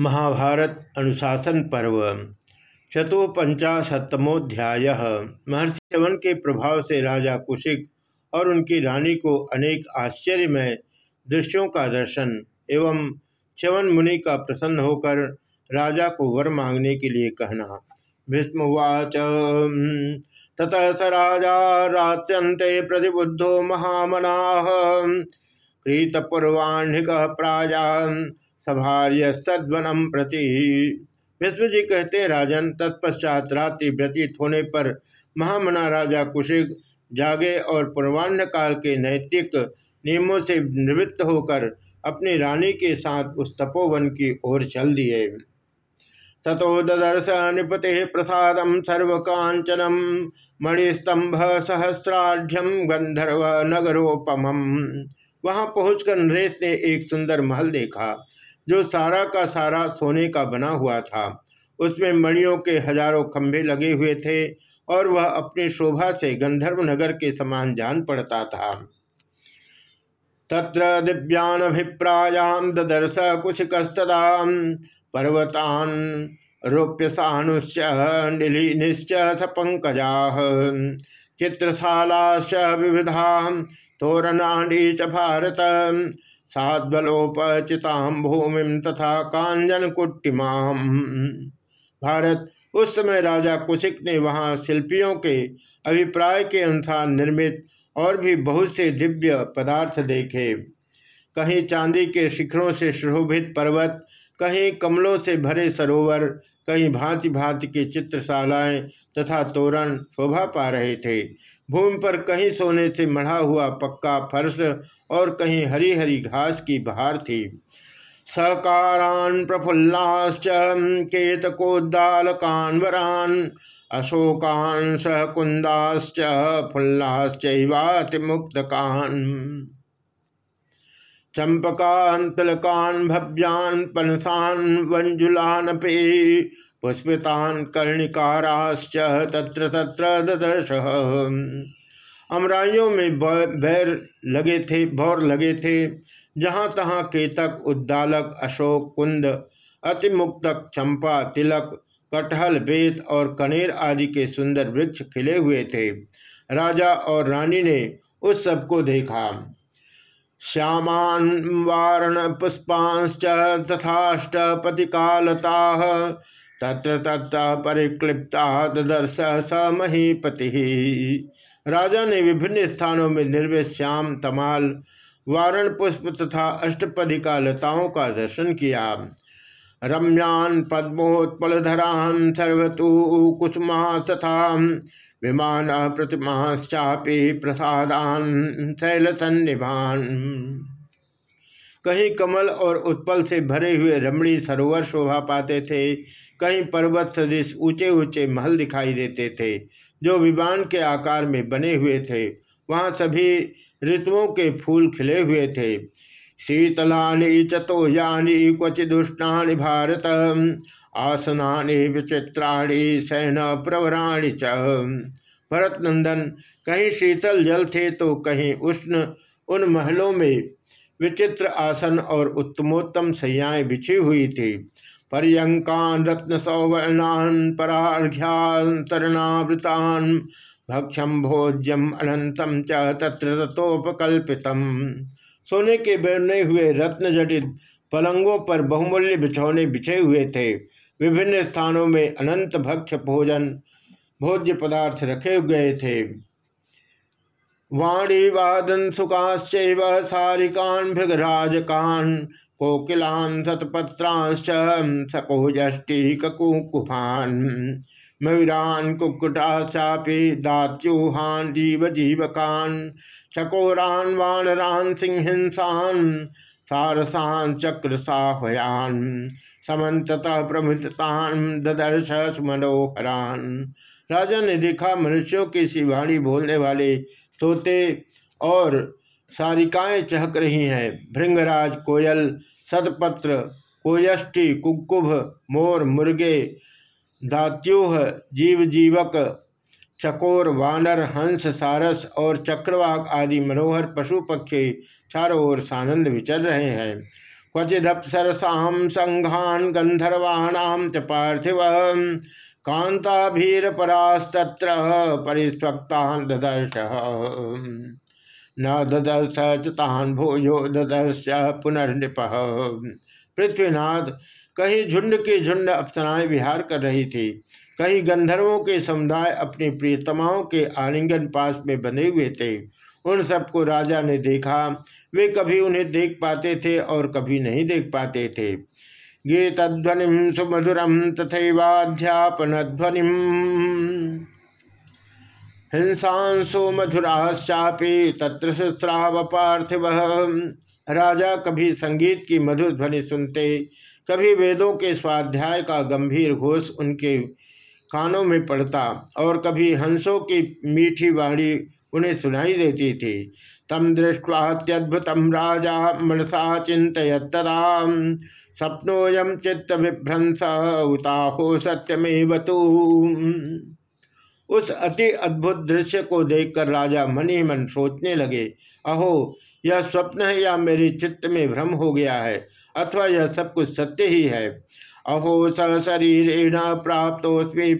महाभारत अनुशासन पर्व चतुपंचाशतमोध्याय महर्षि चवन के प्रभाव से राजा कुशिक और उनकी रानी को अनेक आश्चर्यमय दृश्यों का दर्शन एवं च्यवन मुनि का प्रसन्न होकर राजा को वर मांगने के लिए कहना, भीष्मवाच ततः स राजा रात्यंते प्रतिबुद्धो महामना प्रीतपूर्वाण्यक प्राजा सभार्यस्तवनम प्रति। विश्व जी कहते, राजन, तत्पश्चात रात्रि व्यतीत होने पर महामना राजा कुशिक जागे और पूर्वान्न काल के नैतिक नियमों से निवृत्त होकर अपनी रानी के साथ उस तपोवन की ओर चल दिए। ततो ददर्श निपते प्रसाद सर्वकांचनम मणिस्तंभ सहस्राढ़ गंधर्व नगरोपम वहाँ पहुंचकर नरेश ने एक सुंदर महल देखा। जो सारा का सारा सोने का बना हुआ था। उसमें मणियों के हज़ारों खंभे लगे हुए थे और वह अपनी शोभा से गंधर्व नगर के समान जान पड़ता था। तत्र दिव्याभिप्रायाम ददर्श कुशिकस्तदा पर्वतान रोप्यसानुश्च निलीनिश्च सपंकजा चित्रशालाश्च विविधा तोरणाणी च भारत। साध्वलोपचिताम भूमि तथा कांजन कुट्टिमाम भारत, उस समय राजा कुशिक ने वहाँ शिल्पियों के अभिप्राय के अनुसार निर्मित और भी बहुत से दिव्य पदार्थ देखे। कहीं चांदी के शिखरों से शोभित पर्वत, कहीं कमलों से भरे सरोवर, कहीं भांति भांति की चित्रशालाएँ तथा तोरण शोभा पा रहे थे। भूमि पर कहीं सोने से मढ़ा हुआ पक्का फर्श और कहीं हरी हरी घास की बहार थी। सकारान प्रफुल्लाश्च केतकोद्दालकान वरान अशोकान सहकुंदाश्च फुल्लाश्चैवाति मुक्तकान चंपकान तिलकान भव्यान पनसान वंजुलान पे पुष्पितान कर्णिकाराश्च तत्र तत्र ददर्श। अमराइयों में बैर लगे थे, भौर लगे थे, जहाँ तहाँ केतक, उद्दालक, अशोक, कुंद अतिमुक्तक चंपा, तिलक, कटहल, बेत और कनेर आदि के सुंदर वृक्ष खिले हुए थे। राजा और रानी ने उस सबको देखा। श्यामान वारण पुष्पांश्च तथाष्टपतिकालता तत्र तत्र परिक्लिप्ता दर्श स महीपति राजा ने विभिन्न स्थानों में निर्मित श्याम, तमाल, वारण पुष्प तथा अष्टपदिका लताओं का दर्शन किया। रम्यान, पद्मोत्पलधरान, सर्वतु कुसुमा तथा विमान प्रतिमाश्चापी प्रसादान, शैलसन्निभान। कहीं कमल और उत्पल से भरे हुए रमणी सरोवर शोभा पाते थे। कहीं पर्वत सदृश ऊँचे ऊँचे महल दिखाई देते थे, जो विमान के आकार में बने हुए थे। वहाँ सभी ऋतुओं के फूल खिले हुए थे। शीतलानि चतोजानी क्वचिदुष्णानि भारत, आसनानि विचित्राणी सैन प्रवराणी च। भरत नंदन कहीं शीतल जल थे तो कहीं उष्ण, उन महलों में विचित्र आसन और उत्तमोत्तम सैयाएँ बिछी हुई थी। पर्यंकान रत्न सौवर्णान परार्घ्यांतरणावृतान भक्षम भोज्यम अनंतम च तत्र तथोपकल्पितम सोने के बने हुए रत्न जटित पलंगों पर बहुमूल्य बिछौने बिछे हुए थे। विभिन्न स्थानों में अनंत भक्ष भोजन, भोज्य पदार्थ रखे गए थे। वाणी वादन सुखाश्च सारिकान भृगराजकान कोकिलान सतपत्रांश्च सकोजष्टि ककुकुफान मयूरान कुक्कुटाशापि दात्यूहान जीव जीवकान चकोरान वानरान सिंहिंसान सारसान चक्र साहयान समन्ततः प्रमुतान ददर्श सुमनोहरान। राजा ने देखा मनुष्यों की शिवाणी बोलने वाले तोते और सारिकाएँ चहक रही हैं। भृंगराज कोयल, सतपत्र कोयष्टि कुकुभ मोर, मुर्गे, दात्यूह जीव जीवक चकोर, वानर, हंस, सारस और चक्रवाक आदि मनोहर पशु पक्षी चारों ओर सानंद विचर रहे हैं। क्वचिदपसरसाम संघान गंधर्वाणाम च पार्थिव। कांताभीरपरास्तत्र परिस्वक्तान ददर्श। न ददर्श चान भोजो ददर्श पुनर्नृप। पृथ्वीनाथ, कहीं झुंड के झुंड अप्सराएँ विहार कर रही थी। कहीं गंधर्वों के समुदाय अपनी प्रियतमाओं के आलिंगन पास में बने हुए थे। उन सबको राजा ने देखा। वे कभी उन्हें देख पाते थे और कभी नहीं देख पाते थे। गीतध्वनि सुमधुरम तथैवाध्यापन ध्वनि हिंसांसो मधुराश्चापी तत्र सुस्राव पार्थिव राजा कभी संगीत की मधुर ध्वनि सुनते, कभी वेदों के स्वाध्याय का गंभीर घोष उनके कानों में पड़ता, और कभी हंसों की मीठी वाणी उन्हें सुनाई देती थी। तम दृष्टवात्यद्भुतम राजा, मनसा चिंतरा सप्नोयम चित्त विभ्रंस उताहो सत्यमेव तू। उस अति अद्भुत दृश्य को देखकर राजा मनी मन सोचने लगे, अहो, यह स्वप्न है या मेरे चित्त में भ्रम हो गया है, अथवा यह सब कुछ सत्य ही है? अहो स शरीर प्राप्त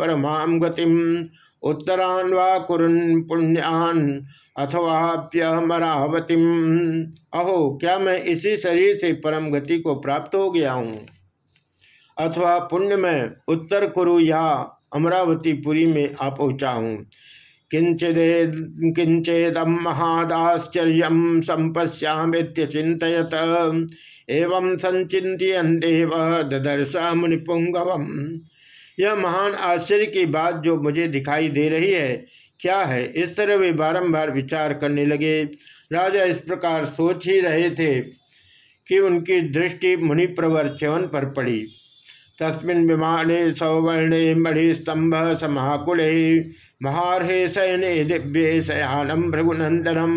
परमाम गतिम। उत्तरान वा कुरन पुण्यान अथवाप्यमरावतीम। अहो, क्या मैं इसी शरीर से परम गति को प्राप्त हो गया हूँ? अथवा पुण्य में उत्तर कुरु या अमरावती पुरी में आ पहुँचा हूँ? किंचिदे महादाश्चर्य संपश्यामित्य चिंतत एवं संचिंतन देव ददर्शा मुनिपुंगवम यह महान आश्चर्य की बात जो मुझे दिखाई दे रही है, क्या है? इस तरह वे बारंबार विचार करने लगे। राजा इस प्रकार सोच ही रहे थे कि उनकी दृष्टि मुनि प्रवर च्यवन पर पड़ी। तस्मिन विमाने सौवर्णे मणिस्तंभ समाकुले। महारहे सैने दिव्य शयानम भृगुनंदनम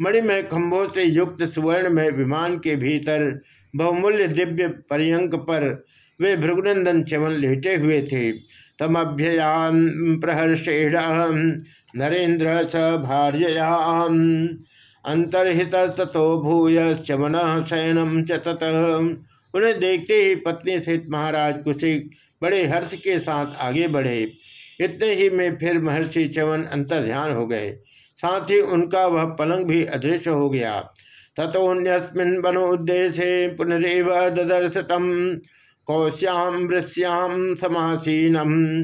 मणिमय खम्भों से युक्त सुवर्ण में विमान के भीतर बहुमूल्य दिव्य पर्यंक पर वे भृगुनंदन च्यवन लेटे हुए थे। तमभ्ययाम प्रहर्षेण नरेन्द्र स भार्यया अंतर्हित तथो भूय चमन शयनम च तत। उन्हें देखते ही पत्नी सहित महाराज कुशिक बड़े हर्ष के साथ आगे बढ़े। इतने ही में फिर महर्षि चवन अंतर ध्यान हो गए। साथ ही उनका वह पलंग भी अदृश्य हो गया। तथोन्यस्मिन बनोद्देश्य पुनरव ददर्शतम। कौश्याम वृश्याम समासीनम।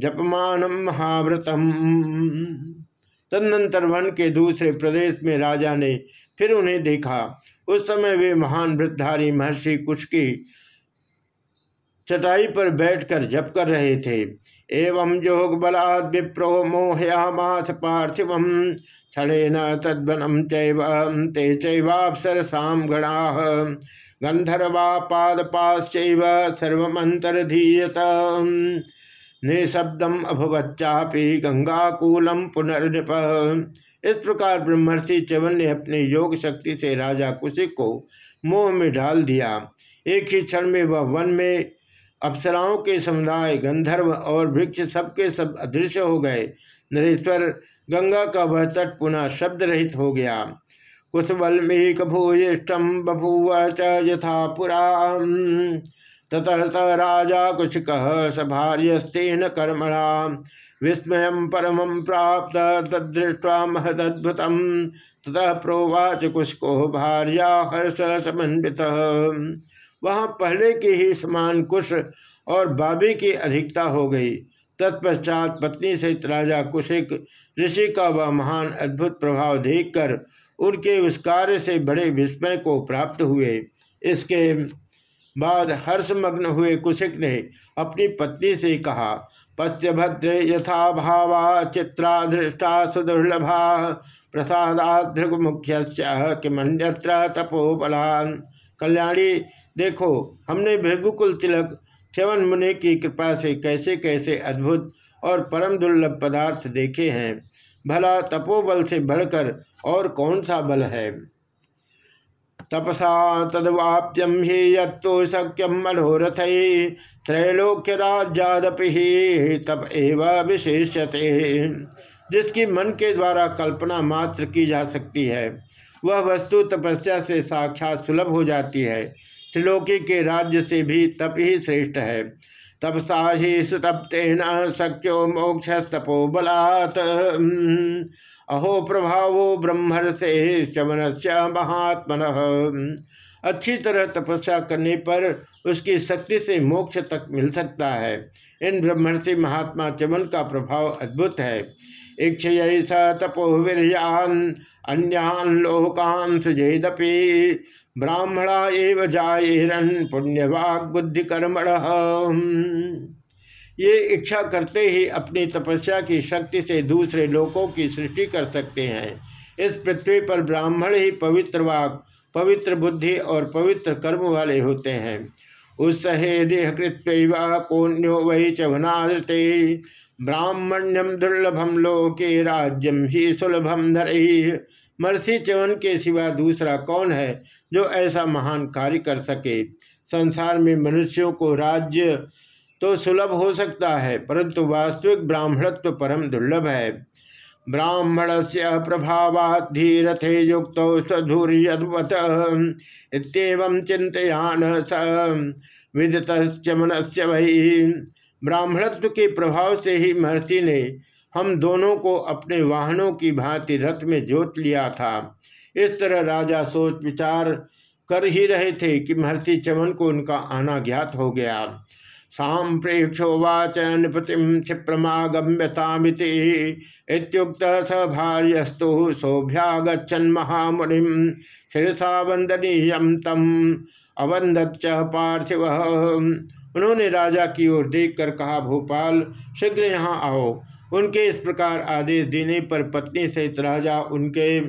जपमान महाव्रतम। तदनंतर वन के दूसरे प्रदेश में राजा ने फिर उन्हें देखा। उस समय वे महान वृद्धारी महर्षि कुछ की चटाई पर बैठकर जप कर रहे थे। एवं जोग बलाद विप्रो मोहयामाथ पार्थिव क्षणे न तद्वनम चैव, ते चैवापसरसाम गणा। गंधर्वा पादपाश्चैव सर्वमंतरधीयत निशब्दम अभवच्चापि गंगाकूलम पुनर्नृप। इस प्रकार ब्रह्मर्षि चवन ने अपने योग शक्ति से राजा कुशिक को मोह में डाल दिया। एक ही क्षण में वह वन में अप्सराओं के समुदाय, गंधर्व और वृक्ष सबके सब अदृश्य हो गए। नरेश्वर गंगा का वह तट पुनः शब्द रहित हो गया। कुशवल्मीक भूयिष्ठम बभूव च यथा पुरा ततः स राजा कुशक सभार्यस्तेन कर्मणा। विस्मय परम प्राप्त तदृष्टा महदद्भुत ततः प्रोवाच कुशको भार्या हर्ष समन्वित। वहाँ पहले के ही समान कुश और बाबी की अधिकता हो गई। तत्पश्चात पत्नी सहित राजा कुशिक, ऋषि का वह महान अद्भुत प्रभाव देखकर उनके उस कार्य से बड़े विस्मय को प्राप्त हुए। इसके बाद हर्षमग्न हुए कुशिक ने अपनी पत्नी से कहा पश्य भद्र यथा भावा चित्रा दृष्टा सुदुर्लभा प्रसादात मुख्य किमन्यत्र तपोबलान। कल्याणी, देखो, हमने भृगुकुल तिलक च्यवन मुनि की कृपा से कैसे कैसे अद्भुत और परम दुर्लभ पदार्थ देखे हैं। भला तपोबल से बढ़कर और कौन सा बल है? तपसा तदवाप्यम ही यो शक्यम मनोरथ त्रैलोक्य राज्यादपि तप एव विशेषते जिसकी मन के द्वारा कल्पना मात्र की जा सकती है, वह वस्तु तपस्या से साक्षात सुलभ हो जाती है। त्रिलोकी के राज्य से भी तप ही श्रेष्ठ है। तपसा ही सुतप्तेन शक्यो मोक्ष तपो बलात् अहो प्रभावो चमन से महात्मन। अच्छी तरह तपस्या करने पर उसकी शक्ति से मोक्ष तक मिल सकता है। इन ब्रह्मर्षि महात्मा चमन का प्रभाव अद्भुत है। इक्षय स तपोवीरियान अन्यान लोकान ब्राह्मणा एव जायरन पुण्यवाग बुद्धि कर्मण ये इच्छा करते ही अपनी तपस्या की शक्ति से दूसरे लोकों की सृष्टि कर सकते हैं। इस पृथ्वी पर ब्राह्मण ही पवित्र वाक पवित्र बुद्धि और पवित्र कर्म वाले होते हैं। उत्सहे देह कृत्वा कोन्यो वही चवनाते ब्राह्मण्यम दुर्लभम लोके राज्यम ही सुलभम धरही मरसी चवन के सिवा दूसरा कौन है जो ऐसा महान कार्य कर सके? संसार में मनुष्यों को राज्य तो सुलभ हो सकता है, परंतु वास्तविक ब्राह्मणत्व परम दुर्लभ है। ब्राह्मण से प्रभावाधीरथे युक्त सधुर्यवत चिंतयान स विदत से वही ब्राह्मणत्व के प्रभाव से ही महर्षि ने हम दोनों को अपने वाहनों की भांति रथ में जोत लिया था। इस तरह राजा सोच विचार कर ही रहे थे कि महर्षि चमन को उनका आना ज्ञात हो गया। सांप्रेक्षोवाच नृपतिम क्षिप्रमागम्यतामिति इत्युक्त स भार्यस्तु सौभ्यागछन महामुनि शिरसा वंदनीय तम अवंदत पार्थिव। उन्होंने राजा की ओर देखकर कहा, भोपाल, शीघ्र यहाँ आओ। उनके इस प्रकार आदेश देने पर पत्नी सहित राजा उनके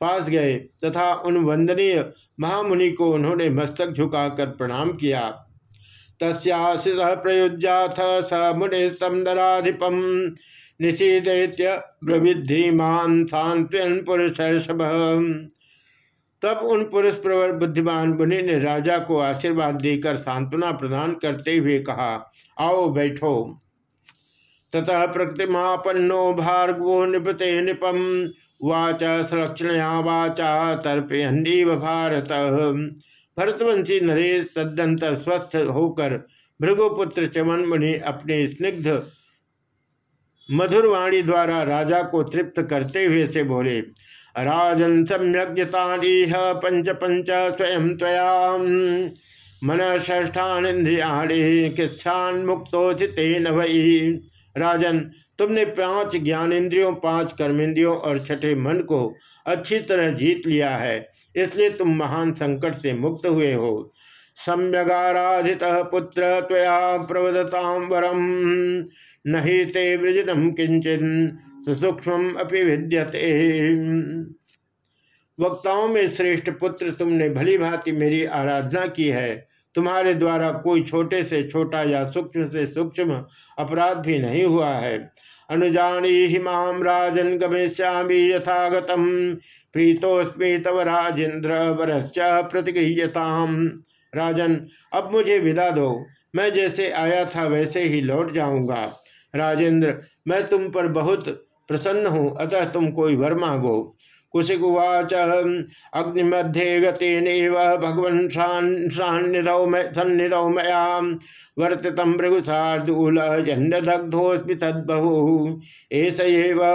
पास गए तथा उन वंदनीय महामुनि को उन्होंने मस्तक झुकाकर प्रणाम किया। तस्याशिष प्रयुज्याथ स मुनि स्तंदराधिपम निषेधैत्य ब्रविध्रीमान सांत्वन पुरुष तब उन पुरुष प्रवर बुद्धिमान मुनि ने राजा को आशीर्वाद देकर सांत्वना प्रदान करते हुए कहा, आओ बैठो। ततः प्रकृतिमापन्नो भार्गवो निपते निपम। वाच संरक्षणया वाचा तर्पयन्नीव भारत। भरतवंशी नरेश तदंतर स्वस्थ होकर भृगुपुत्र चमन मुनि अपने स्निग्ध मधुरवाणी द्वारा राजा को तृप्त करते हुए से बोले, राजन सम्यज्ञतानीह पंच पंच स्वयं तया मन ष्ठान इंद्रियाणी किच्छान मुक्तोचि तेन राजन, तुमने पाँच ज्ञानेन्द्रियों, पाँच कर्मेंद्रियों और छठे मन को अच्छी तरह जीत लिया है। इसलिए तुम महान संकट से मुक्त हुए हो। सम्यगाराधित पुत्र त्वया प्रवदताम वरम नहीं ते वृजनम किंचन सुसूक्ष्म विद्यते। वक्ताओं में श्रेष्ठ पुत्र तुमने भली भांति मेरी आराधना की है। तुम्हारे द्वारा कोई छोटे से छोटा या सूक्ष्म से सूक्ष्म अपराध भी नहीं हुआ है। अनुजानी ही माम राजन गमेश्यामी यथागतम। प्रीतोस्मी तव राजेंद्र वरश्च प्रतिगृहता राजन, अब मुझे विदा दो। मैं जैसे आया था वैसे ही लौट जाऊँगा। राजेंद्र मैं तुम पर बहुत प्रसन्न हूँ, अतः तुम कोई वर मांगो। कुशिकुवाच अग्निमध्ये गतेन भगवन् सन्निधौ मया वर्तित भृगुसार्दूल जन्नदग्धोस्मि तद्बहु। एस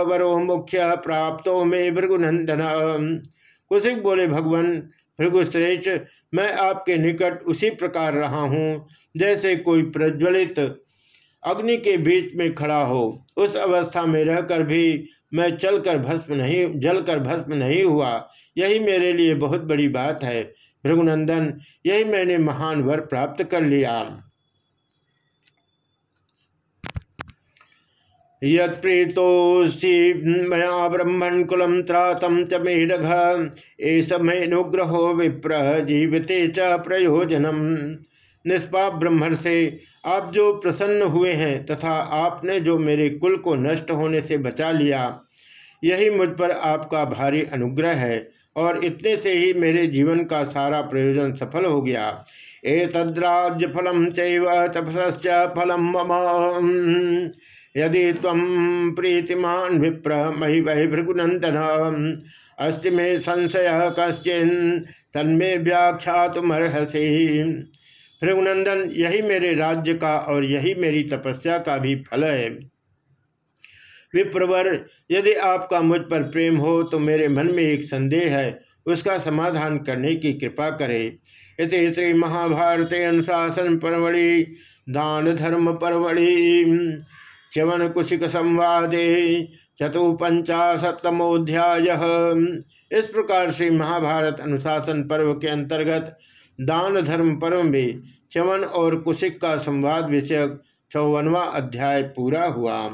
वरो मुख्य प्राप्त मे भृगुनंदन कुशिक बोले, भगवान भृगुश्रेष्ठ, मैं आपके निकट उसी प्रकार रहा हूँ, जैसे कोई प्रज्वलित अग्नि के बीच में खड़ा हो। उस अवस्था में रहकर भी मैं चलकर भस्म नहीं, जलकर भस्म नहीं हुआ। यही मेरे लिए बहुत बड़ी बात है भृगुनंदन यही मैंने महान वर प्राप्त कर लिया। यीतोषि मया ब्रह्मण कुलम त्रातम च मेढघ एस मेनुग्रहो विप्र जीविते च प्रयोजनम। निष्पाप ब्रह्मण से, आप जो प्रसन्न हुए हैं तथा आपने जो मेरे कुल को नष्ट होने से बचा लिया, यही मुझ पर आपका भारी अनुग्रह है और इतने से ही मेरे जीवन का सारा प्रयोजन सफल हो गया। ए तद्राज्य फलम चैव फलम मम। यदि तम प्रीतिमान विप्र मही वही भृगुनंदन अस्ति में संशय कश्चिन, तन्मे व्याख्या तुमर्हसी भृगुनंदन यही मेरे राज्य का और यही मेरी तपस्या का भी फल है। विप्रवर, यदि आपका मुझ पर प्रेम हो तो मेरे मन में एक संदेह है, उसका समाधान करने की कृपा करे। इति श्री महाभारत अनुशासन परवड़ी दान धर्म परवड़ी च्यवन कुशिक संवादे चतुपंचाशतमोध्याय इस प्रकार से महाभारत अनुशासन पर्व के अंतर्गत दान धर्म पर्व में चवन और कुशिक का संवाद विषयक चौवनवा अध्याय पूरा हुआ।